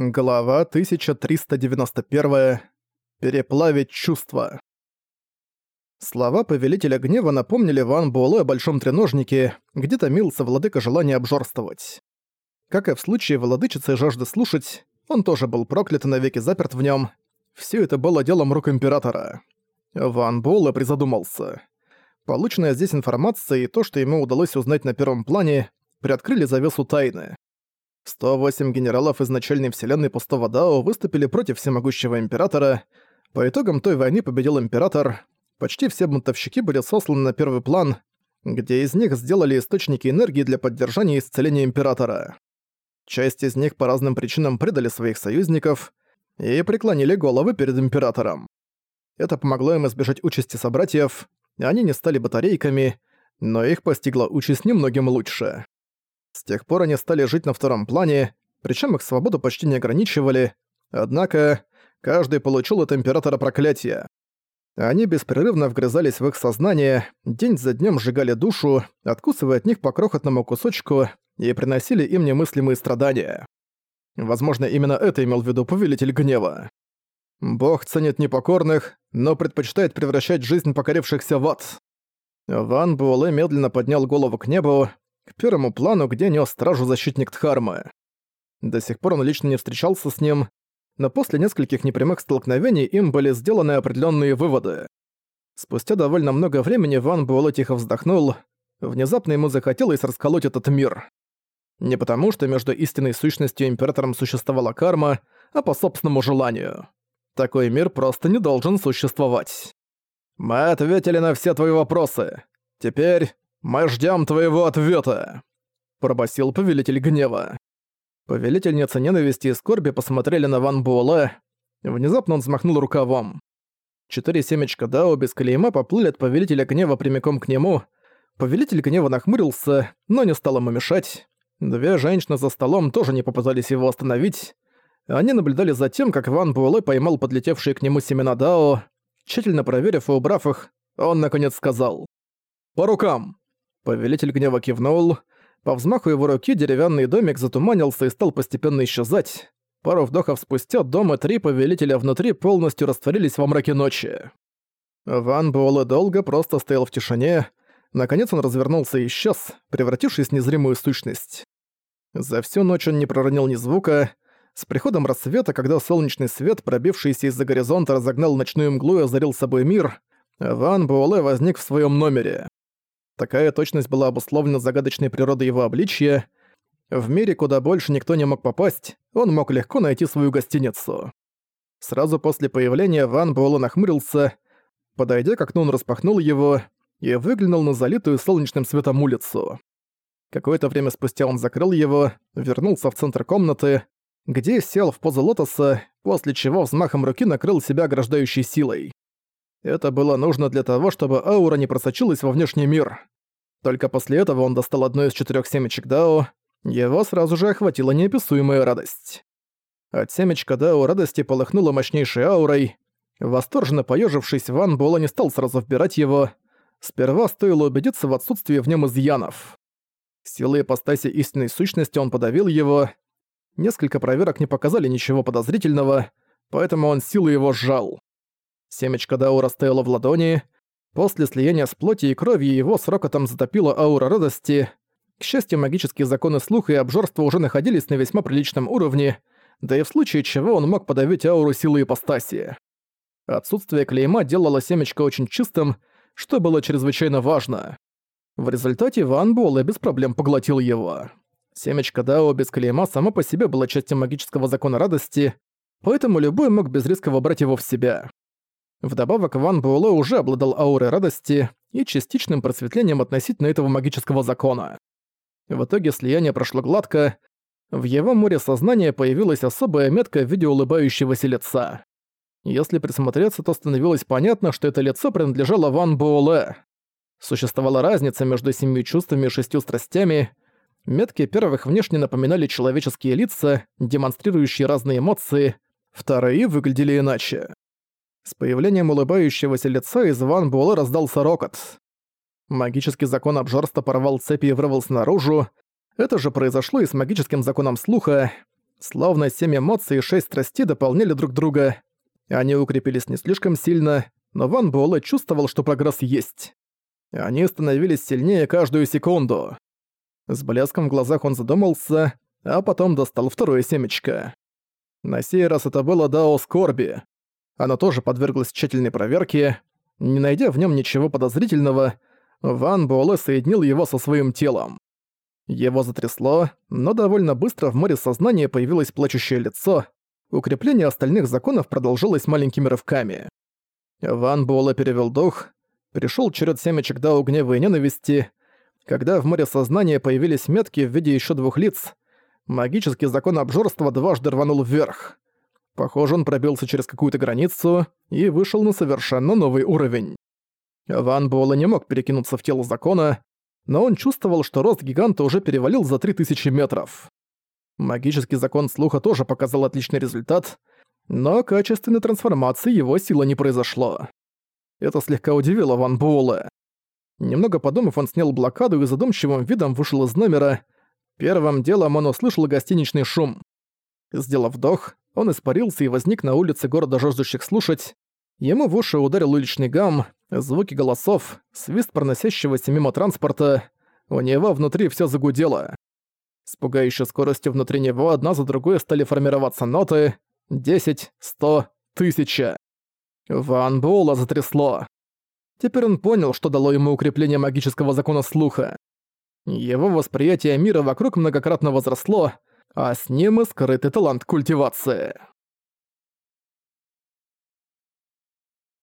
Глава 1391. Переплавить чувства. Слова Повелителя Гнева напомнили Ван Буэлэ о Большом Треножнике, где томился владыка желания обжорствовать. Как и в случае владычицы жажды слушать, он тоже был проклят и навеки заперт в нем. Все это было делом рук Императора. Ван Буэлэ призадумался. Полученная здесь информация и то, что ему удалось узнать на первом плане, приоткрыли завесу тайны. 108 генералов из начальной вселенной Пустого Дао выступили против всемогущего Императора. По итогам той войны победил Император. Почти все бунтовщики были сосланы на первый план, где из них сделали источники энергии для поддержания и исцеления Императора. Часть из них по разным причинам предали своих союзников и преклонили головы перед Императором. Это помогло им избежать участи собратьев, они не стали батарейками, но их постигла участь немногим лучше. С тех пор они стали жить на втором плане, причем их свободу почти не ограничивали, однако каждый получил от Императора проклятие. Они беспрерывно вгрызались в их сознание, день за днем сжигали душу, откусывая от них по крохотному кусочку и приносили им немыслимые страдания. Возможно, именно это имел в виду Повелитель Гнева. Бог ценит непокорных, но предпочитает превращать жизнь покорившихся в ад. Ван Буэлэ медленно поднял голову к небу, к первому плану, где нес стражу защитник Дхармы. До сих пор он лично не встречался с ним, но после нескольких непрямых столкновений им были сделаны определенные выводы. Спустя довольно много времени Ван Буэлэ тихо вздохнул. Внезапно ему захотелось расколоть этот мир. Не потому, что между истинной сущностью и Императором существовала карма, а по собственному желанию. Такой мир просто не должен существовать. Мы ответили на все твои вопросы. Теперь «Мы ждем твоего ответа, пробасил Повелитель Гнева. Повелительница ненависти и скорби посмотрели на Ван Буэлэ. Внезапно он взмахнул рукавом. Четыре семечка Дао без клейма поплыли от Повелителя Гнева прямиком к нему. Повелитель Гнева нахмурился, но не стал ему мешать. Две женщины за столом тоже не попытались его остановить. Они наблюдали за тем, как Ван Буэлэ поймал подлетевшие к нему семена Дао. Тщательно проверив и убрав их, он наконец сказал «По рукам!» Повелитель гнева кивнул. По взмаху его руки деревянный домик затуманился и стал постепенно исчезать. Пару вдохов спустя дом и три повелителя внутри полностью растворились во мраке ночи. Ван Буэлэ долго просто стоял в тишине. Наконец он развернулся и исчез, превратившись в незримую сущность. За всю ночь он не проронил ни звука. С приходом рассвета, когда солнечный свет, пробившийся из-за горизонта, разогнал ночную мглу и озарил собой мир, Ван Буэлэ возник в своем номере. Такая точность была обусловлена загадочной природой его обличья. В мире, куда больше никто не мог попасть, он мог легко найти свою гостиницу. Сразу после появления Ван Буэлло нахмурился. Подойдя к окну, он распахнул его и выглянул на залитую солнечным светом улицу. Какое-то время спустя он закрыл его, вернулся в центр комнаты, где сел в позу лотоса, после чего взмахом руки накрыл себя ограждающей силой. Это было нужно для того, чтобы аура не просочилась во внешний мир. Только после этого он достал одну из четырех семечек Дао, его сразу же охватила неописуемая радость. От семечка Дао радости полыхнула мощнейшей аурой. Восторженно поежившись, Ван Буэлэ не стал сразу вбирать его. Сперва стоило убедиться в отсутствии в нем изъянов. Силой ипостаси истинной сущности он подавил его. Несколько проверок не показали ничего подозрительного, поэтому он силой его сжал. Семечко Дау растаяло в ладони. После слияния с плоти и кровью его с рокотом затопила аура радости. К счастью, магические законы слуха и обжорства уже находились на весьма приличном уровне, да и в случае чего он мог подавить ауру силы ипостаси. Отсутствие клейма делало семечко очень чистым, что было чрезвычайно важно. В результате Ван Буэлэ без проблем поглотил его. Семечко Дао без клейма само по себе было частью магического закона радости, поэтому любой мог без риска вобрать его в себя. Вдобавок, Ван Буэлэ уже обладал аурой радости и частичным просветлением относительно этого магического закона. В итоге слияние прошло гладко, в его море сознания появилась особая метка в виде улыбающегося лица. Если присмотреться, то становилось понятно, что это лицо принадлежало Ван Буэлэ. Существовала разница между семью чувствами и шестью страстями. Метки первых внешне напоминали человеческие лица, демонстрирующие разные эмоции, вторые выглядели иначе. С появлением улыбающегося лица из Ван Буэлэ раздался рокот. Магический закон обжорства порвал цепи и вырвался наружу. Это же произошло и с магическим законом слуха. Словно семь эмоций и шесть страстей дополняли друг друга. Они укрепились не слишком сильно, но Ван Буэлэ чувствовал, что прогресс есть. Они становились сильнее каждую секунду. С блеском в глазах он задумался, а потом достал второе семечко. На сей раз это было Дао Скорби. Оно тоже подверглось тщательной проверке. Не найдя в нем ничего подозрительного, Ван Буэлэ соединил его со своим телом. Его затрясло, но довольно быстро в море сознания появилось плачущее лицо. Укрепление остальных законов продолжилось маленькими рывками. Ван Буэлэ перевел дух. Пришел черед семечек Дао гнева и ненависти. Когда в море сознания появились метки в виде еще двух лиц, магический закон обжорства дважды рванул вверх. Похоже, он пробился через какую-то границу и вышел на совершенно новый уровень. Ван Буэлэ не мог перекинуться в тело закона, но он чувствовал, что рост гиганта уже перевалил за 3000 метров. Магический закон слуха тоже показал отличный результат, но качественной трансформации его сила не произошло. Это слегка удивило Ван Буэлэ. Немного подумав, он снял блокаду и задумчивым видом вышел из номера. Первым делом он услышал гостиничный шум. Сделав вдох, он испарился и возник на улице города жаждущих слушать. Ему в уши ударил уличный гам, звуки голосов, свист проносящегося мимо транспорта. У него внутри все загудело. С пугающей скоростью внутри него одна за другой стали формироваться ноты. Десять, сто, тысяча. Ван Буэлла затрясло. Теперь он понял, что дало ему укрепление магического закона слуха. Его восприятие мира вокруг многократно возросло, а с ним и скрытый талант культивации.